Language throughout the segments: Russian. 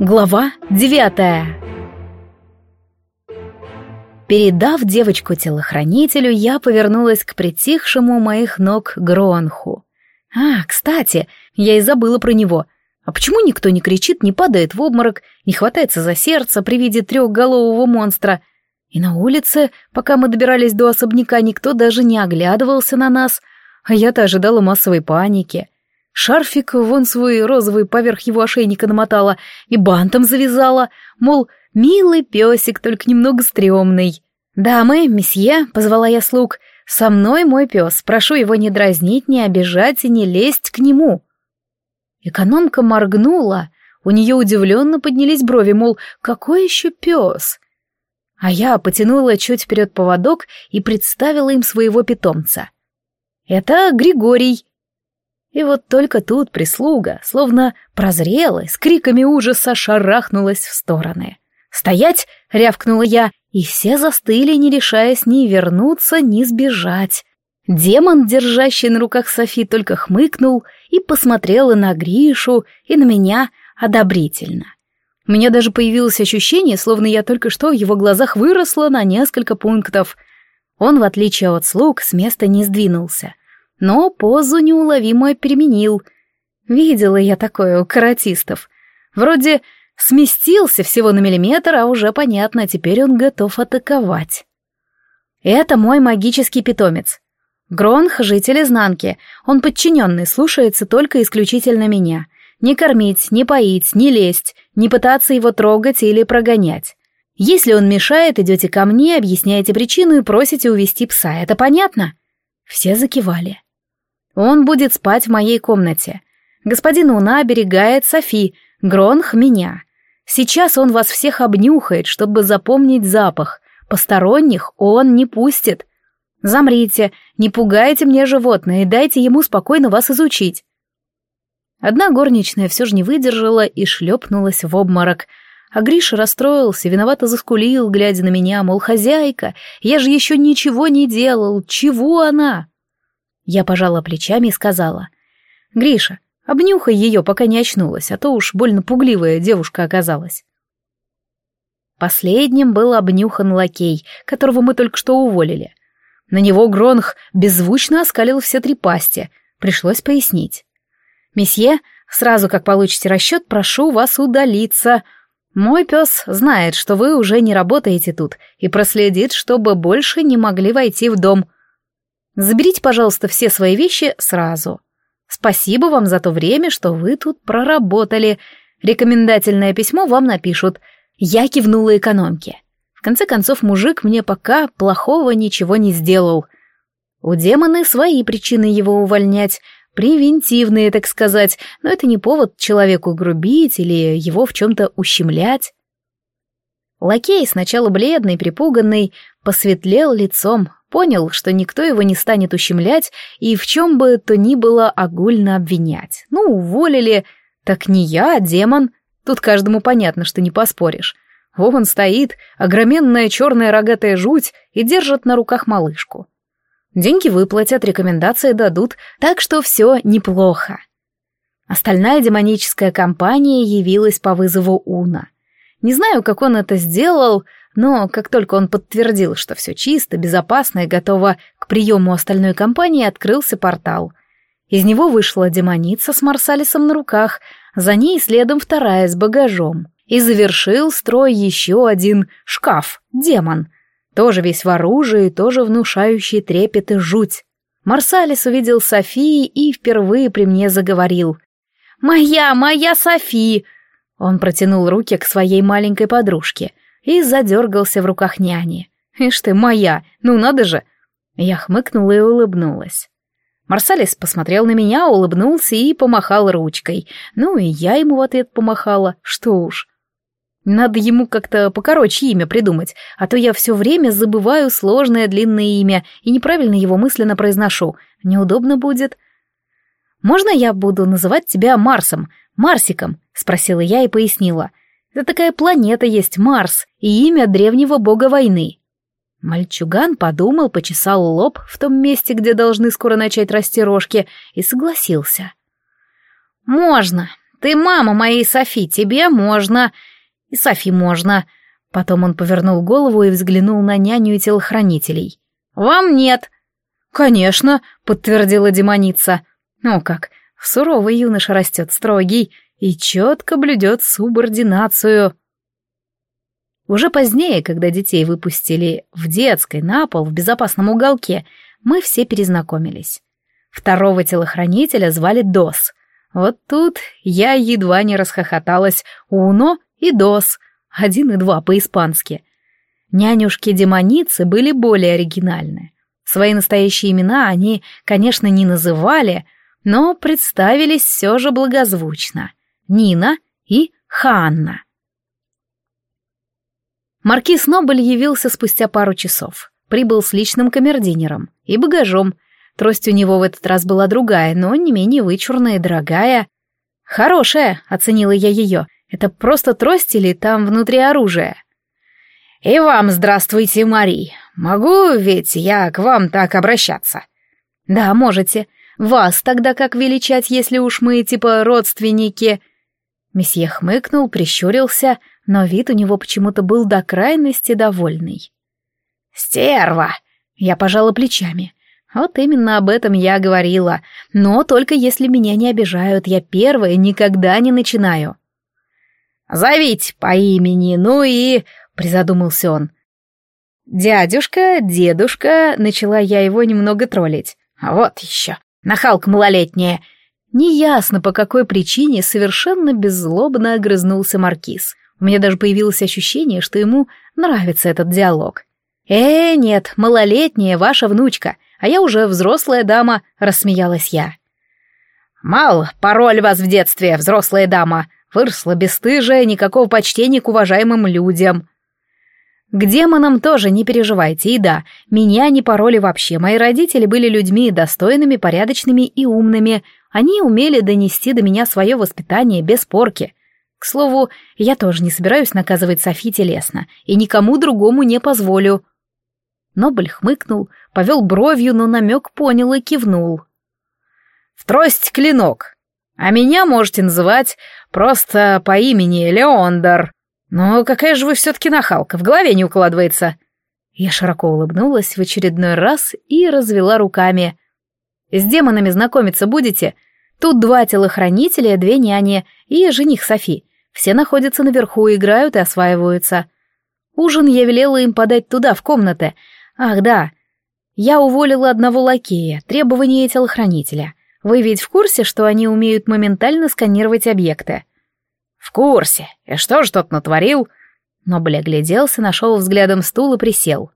Глава девятая Передав девочку телохранителю, я повернулась к притихшему моих ног Гронху. А, кстати, я и забыла про него. А почему никто не кричит, не падает в обморок, не хватается за сердце при виде трехголового монстра? И на улице, пока мы добирались до особняка, никто даже не оглядывался на нас, а я-то ожидала массовой паники. Шарфик вон свой розовый поверх его ошейника намотала и бантом завязала, мол, милый песик, только немного стрёмный. «Дамы, месье», — позвала я слуг, — «со мной мой пес, прошу его не дразнить, не обижать и не лезть к нему». Экономка моргнула, у нее удивленно поднялись брови, мол, какой еще пес? А я потянула чуть вперед поводок и представила им своего питомца. «Это Григорий», и вот только тут прислуга, словно прозрела, с криками ужаса шарахнулась в стороны. «Стоять!» — рявкнула я, и все застыли, не решаясь ни вернуться, ни сбежать. Демон, держащий на руках Софи, только хмыкнул и посмотрел и на Гришу, и на меня одобрительно. У меня даже появилось ощущение, словно я только что в его глазах выросла на несколько пунктов. Он, в отличие от слуг, с места не сдвинулся но позу неуловимо переменил. Видела я такое у каратистов. Вроде сместился всего на миллиметр, а уже понятно, теперь он готов атаковать. Это мой магический питомец. Гронх — житель изнанки. Он подчиненный, слушается только исключительно меня. Не кормить, не поить, не лезть, не пытаться его трогать или прогонять. Если он мешает, идете ко мне, объясняете причину и просите увести пса. Это понятно? Все закивали. Он будет спать в моей комнате. Господин Уна оберегает Софи, Гронх — меня. Сейчас он вас всех обнюхает, чтобы запомнить запах. Посторонних он не пустит. Замрите, не пугайте мне животное и дайте ему спокойно вас изучить. Одна горничная все же не выдержала и шлепнулась в обморок, а Гриша расстроился, виновато заскулил, глядя на меня, мол, хозяйка, я же еще ничего не делал, чего она? Я пожала плечами и сказала. «Гриша, обнюхай ее, пока не очнулась, а то уж больно пугливая девушка оказалась». Последним был обнюхан лакей, которого мы только что уволили. На него Гронх беззвучно оскалил все три пасти. Пришлось пояснить. «Месье, сразу как получите расчет, прошу вас удалиться. Мой пес знает, что вы уже не работаете тут, и проследит, чтобы больше не могли войти в дом. Заберите, пожалуйста, все свои вещи сразу. Спасибо вам за то время, что вы тут проработали. Рекомендательное письмо вам напишут. Я кивнула экономке. В конце концов, мужик мне пока плохого ничего не сделал. У демона свои причины его увольнять, превентивные, так сказать, но это не повод человеку грубить или его в чем-то ущемлять. Лакей, сначала бледный, припуганный, посветлел лицом, Понял, что никто его не станет ущемлять и в чем бы то ни было огульно обвинять. Ну, уволили. Так не я, а демон. Тут каждому понятно, что не поспоришь. Вован стоит, огроменная черная рогатая жуть, и держит на руках малышку. Деньги выплатят, рекомендации дадут, так что все неплохо. Остальная демоническая компания явилась по вызову Уна. Не знаю, как он это сделал, но как только он подтвердил, что все чисто, безопасно и готово к приему остальной компании, открылся портал. Из него вышла демоница с Марсалисом на руках, за ней следом вторая с багажом. И завершил строй еще один шкаф, демон. Тоже весь в оружии, тоже внушающий трепет и жуть. Марсалис увидел Софии и впервые при мне заговорил. «Моя, моя Софи!» Он протянул руки к своей маленькой подружке — и задергался в руках няни. «Ишь ты, моя! Ну надо же!» Я хмыкнула и улыбнулась. Марсалис посмотрел на меня, улыбнулся и помахал ручкой. Ну и я ему в ответ помахала, что уж. Надо ему как-то покороче имя придумать, а то я все время забываю сложное длинное имя и неправильно его мысленно произношу. Неудобно будет. «Можно я буду называть тебя Марсом, Марсиком?» — спросила я и пояснила. Это такая планета есть Марс и имя древнего бога войны. Мальчуган подумал, почесал лоб в том месте, где должны скоро начать расти рожки, и согласился. «Можно. Ты мама моей Софи, тебе можно. И Софи можно. Потом он повернул голову и взглянул на няню и телохранителей. Вам нет. Конечно, подтвердила демоница. Ну как, суровый юноша растет строгий и четко блюдет субординацию. Уже позднее, когда детей выпустили в детской на пол в безопасном уголке, мы все перезнакомились. Второго телохранителя звали Дос. Вот тут я едва не расхохоталась «Уно» и «Дос», один и два по-испански. Нянюшки-демоницы были более оригинальны. Свои настоящие имена они, конечно, не называли, но представились все же благозвучно. Нина и Ханна. Маркиз Нобль явился спустя пару часов. Прибыл с личным камердинером и багажом. Трость у него в этот раз была другая, но не менее вычурная и дорогая. «Хорошая», — оценила я ее. «Это просто трость или там внутри оружие?» «И вам здравствуйте, Мари. Могу ведь я к вам так обращаться?» «Да, можете. Вас тогда как величать, если уж мы типа родственники?» Месье хмыкнул, прищурился, но вид у него почему-то был до крайности довольный. «Стерва!» Я пожала плечами. Вот именно об этом я говорила. Но только если меня не обижают, я первая никогда не начинаю. «Зовите по имени, ну и...» — призадумался он. «Дядюшка, дедушка...» — начала я его немного троллить. «А вот еще, нахалка малолетняя!» Неясно, по какой причине совершенно беззлобно огрызнулся Маркиз. У меня даже появилось ощущение, что ему нравится этот диалог. «Э, нет, малолетняя ваша внучка, а я уже взрослая дама», — рассмеялась я. «Мал, пароль вас в детстве, взрослая дама. Выросла бесстыжая, никакого почтения к уважаемым людям». К демонам тоже не переживайте, и да, меня не пороли вообще, мои родители были людьми достойными, порядочными и умными, они умели донести до меня свое воспитание без порки. К слову, я тоже не собираюсь наказывать Софи телесно, и никому другому не позволю. Нобль хмыкнул, повел бровью, но намек понял и кивнул. «В трость клинок, а меня можете называть просто по имени Леондер. Но какая же вы все-таки нахалка, в голове не укладывается». Я широко улыбнулась в очередной раз и развела руками. «С демонами знакомиться будете? Тут два телохранителя, две няни и жених Софи. Все находятся наверху, играют и осваиваются. Ужин я велела им подать туда, в комнаты, Ах, да. Я уволила одного лакея, требования телохранителя. Вы ведь в курсе, что они умеют моментально сканировать объекты? В курсе. И что ж тот натворил? Нобль огляделся, нашел взглядом стул и присел.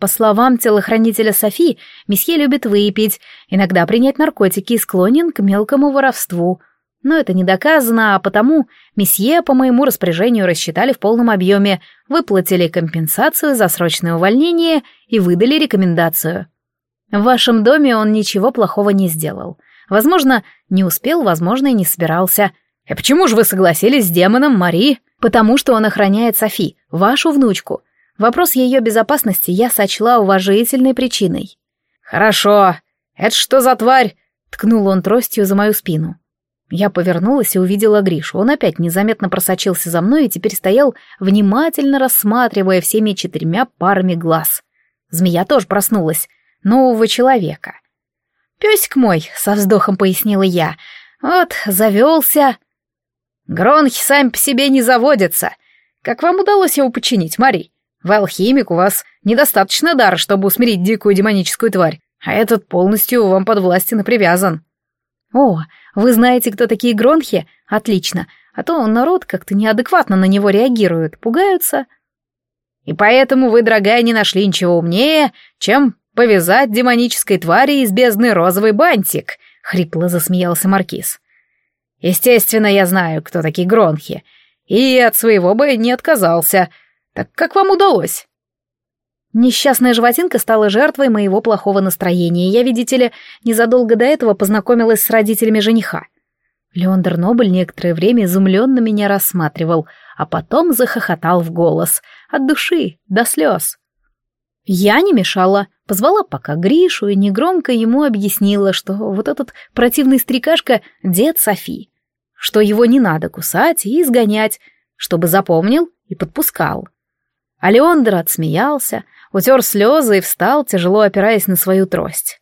По словам телохранителя Софи, месье любит выпить, иногда принять наркотики и склонен к мелкому воровству — но это не доказано, а потому месье по моему распоряжению рассчитали в полном объеме, выплатили компенсацию за срочное увольнение и выдали рекомендацию. В вашем доме он ничего плохого не сделал. Возможно, не успел, возможно, и не собирался. И почему же вы согласились с демоном Мари? Потому что он охраняет Софи, вашу внучку. Вопрос ее безопасности я сочла уважительной причиной. «Хорошо. Это что за тварь?» — ткнул он тростью за мою спину. Я повернулась и увидела Гришу. Он опять незаметно просочился за мной и теперь стоял, внимательно рассматривая всеми четырьмя парами глаз. Змея тоже проснулась. Нового человека. «Песик мой», — со вздохом пояснила я, — «вот, завелся». «Гронхи сами по себе не заводятся. Как вам удалось его починить, Мари? Вы алхимик, у вас недостаточно дара, чтобы усмирить дикую демоническую тварь, а этот полностью вам подвластен и привязан». «О, вы знаете, кто такие гронхи? Отлично, а то народ как-то неадекватно на него реагирует, пугаются». «И поэтому вы, дорогая, не нашли ничего умнее, чем повязать демонической твари из бездны розовый бантик», — хрипло засмеялся Маркиз. «Естественно, я знаю, кто такие гронхи, и от своего бы не отказался. Так как вам удалось?» Несчастная животинка стала жертвой моего плохого настроения. Я, видите ли, незадолго до этого познакомилась с родителями жениха. Леондер Нобль некоторое время изумленно меня рассматривал, а потом захохотал в голос, от души до слез. Я не мешала, позвала пока Гришу и негромко ему объяснила, что вот этот противный стрекашка — дед Софи. Что его не надо кусать и изгонять, чтобы запомнил и подпускал. А Леондер отсмеялся, утер слезы и встал, тяжело опираясь на свою трость.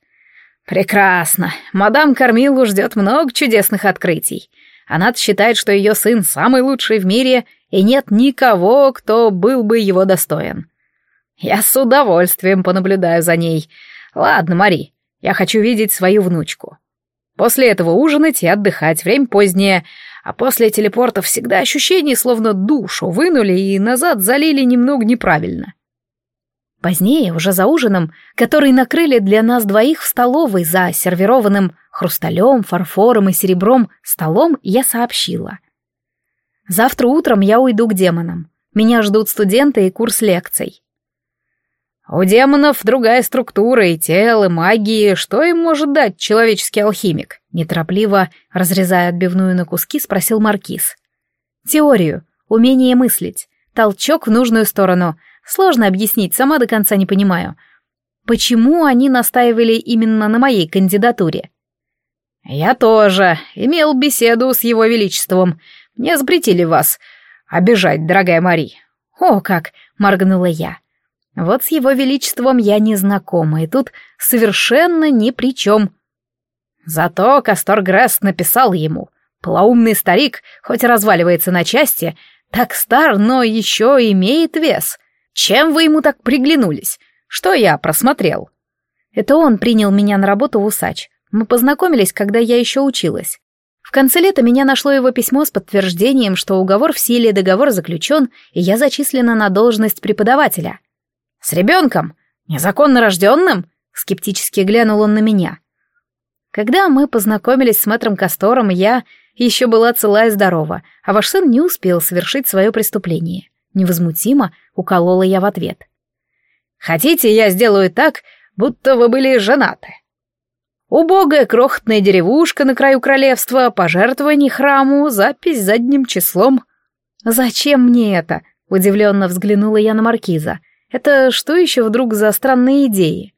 «Прекрасно. Мадам Кормилу ждет много чудесных открытий. Она считает, что ее сын самый лучший в мире, и нет никого, кто был бы его достоин. Я с удовольствием понаблюдаю за ней. Ладно, Мари, я хочу видеть свою внучку. После этого ужинать и отдыхать, время позднее, а после телепорта всегда ощущение, словно душу вынули и назад залили немного неправильно. Позднее, уже за ужином, который накрыли для нас двоих в столовой за сервированным хрусталем, фарфором и серебром столом, я сообщила. Завтра утром я уйду к демонам. Меня ждут студенты и курс лекций. У демонов другая структура и тело, магии. Что им может дать человеческий алхимик? Неторопливо, разрезая отбивную на куски, спросил Маркиз. Теорию, умение мыслить, толчок в нужную сторону. Сложно объяснить, сама до конца не понимаю. Почему они настаивали именно на моей кандидатуре? Я тоже имел беседу с его величеством. Мне запретили вас обижать, дорогая Мари. О, как, моргнула я. Вот с его величеством я не знакома, и тут совершенно ни при чем. Зато Кастор Гресс написал ему. Полоумный старик, хоть разваливается на части, так стар, но еще имеет вес. Чем вы ему так приглянулись? Что я просмотрел? Это он принял меня на работу в усач. Мы познакомились, когда я еще училась. В конце лета меня нашло его письмо с подтверждением, что уговор в силе, договор заключен, и я зачислена на должность преподавателя. «С ребенком? Незаконно рожденным?» — скептически глянул он на меня. Когда мы познакомились с мэтром Кастором, я еще была цела и здорова, а ваш сын не успел совершить свое преступление. Невозмутимо уколола я в ответ. «Хотите, я сделаю так, будто вы были женаты?» Убогая крохотная деревушка на краю королевства, пожертвование храму, запись задним числом. «Зачем мне это?» — удивленно взглянула я на маркиза. Это что еще вдруг за странные идеи?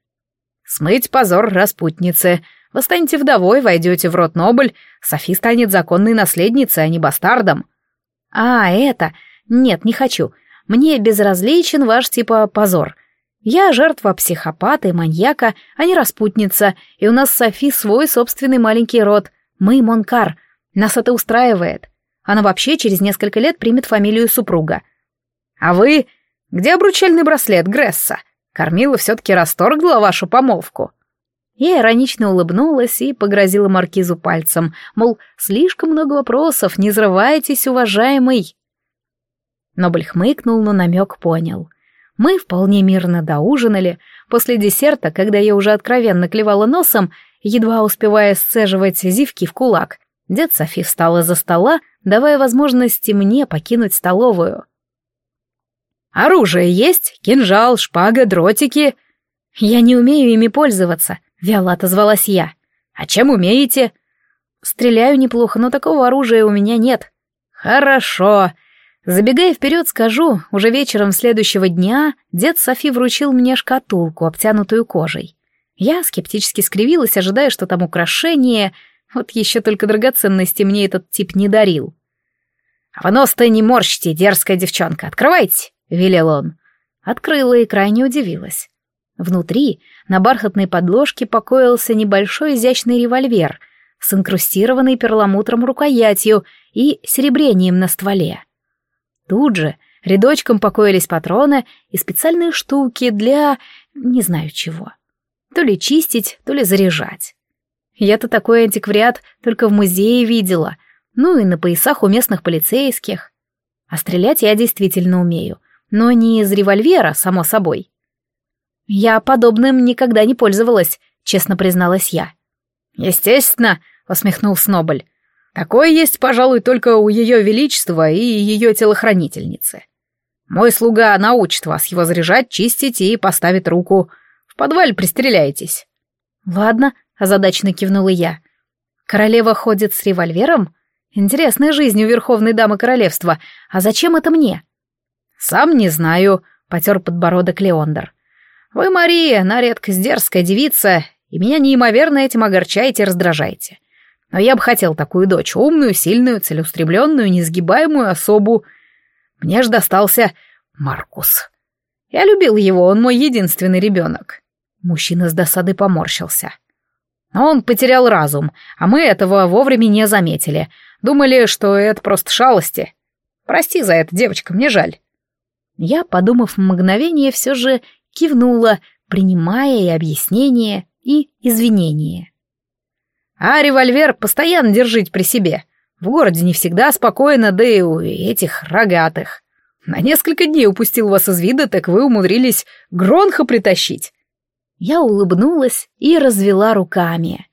Смыть позор распутницы. Вы станете вдовой, войдете в род Нобль, Софи станет законной наследницей, а не бастардом. А, это... Нет, не хочу. Мне безразличен ваш типа позор. Я жертва психопата и маньяка, а не распутница, и у нас с Софи свой собственный маленький род. Мы Монкар. Нас это устраивает. Она вообще через несколько лет примет фамилию супруга. А вы где обручальный браслет Гресса? Кормила все-таки расторгла вашу помолвку?» Я иронично улыбнулась и погрозила маркизу пальцем, мол, слишком много вопросов, не взрывайтесь, уважаемый. Нобль хмыкнул, но намек понял. Мы вполне мирно доужинали. После десерта, когда я уже откровенно клевала носом, едва успевая сцеживать зивки в кулак, дед Софи встал из-за стола, давая возможности мне покинуть столовую. Оружие есть? Кинжал, шпага, дротики?» «Я не умею ими пользоваться», — вяло отозвалась я. «А чем умеете?» «Стреляю неплохо, но такого оружия у меня нет». «Хорошо. Забегая вперед, скажу, уже вечером следующего дня дед Софи вручил мне шкатулку, обтянутую кожей. Я скептически скривилась, ожидая, что там украшение. Вот еще только драгоценности мне этот тип не дарил. «А вы нос-то не морщите, дерзкая девчонка, открывайте!» Велел он. Открыла и крайне удивилась. Внутри на бархатной подложке покоился небольшой изящный револьвер с инкрустированной перламутром рукоятью и серебрением на стволе. Тут же рядочком покоились патроны и специальные штуки для... не знаю чего. То ли чистить, то ли заряжать. Я-то такой антиквариат только в музее видела, ну и на поясах у местных полицейских. А стрелять я действительно умею — но не из револьвера, само собой. Я подобным никогда не пользовалась, честно призналась я. Естественно, усмехнулся Нобль. Такое есть, пожалуй, только у ее величества и ее телохранительницы. Мой слуга научит вас его заряжать, чистить и поставит руку. В подвале пристреляетесь. Ладно, озадаченно кивнула я. Королева ходит с револьвером? Интересная жизнь у верховной дамы королевства. А зачем это мне? «Сам не знаю», — потер подбородок Леондер. «Вы, Мария, на редкость дерзкая девица, и меня неимоверно этим огорчаете и раздражаете. Но я бы хотел такую дочь, умную, сильную, целеустремленную, несгибаемую особу. Мне ж достался Маркус. Я любил его, он мой единственный ребенок. Мужчина с досады поморщился. Но он потерял разум, а мы этого вовремя не заметили. Думали, что это просто шалости. Прости за это, девочка, мне жаль. Я, подумав мгновение, все же кивнула, принимая и объяснение, и извинение. А револьвер постоянно держите при себе. В городе не всегда спокойно, да и у этих рогатых. На несколько дней упустил вас из вида, так вы умудрились Гронха притащить. Я улыбнулась и развела руками.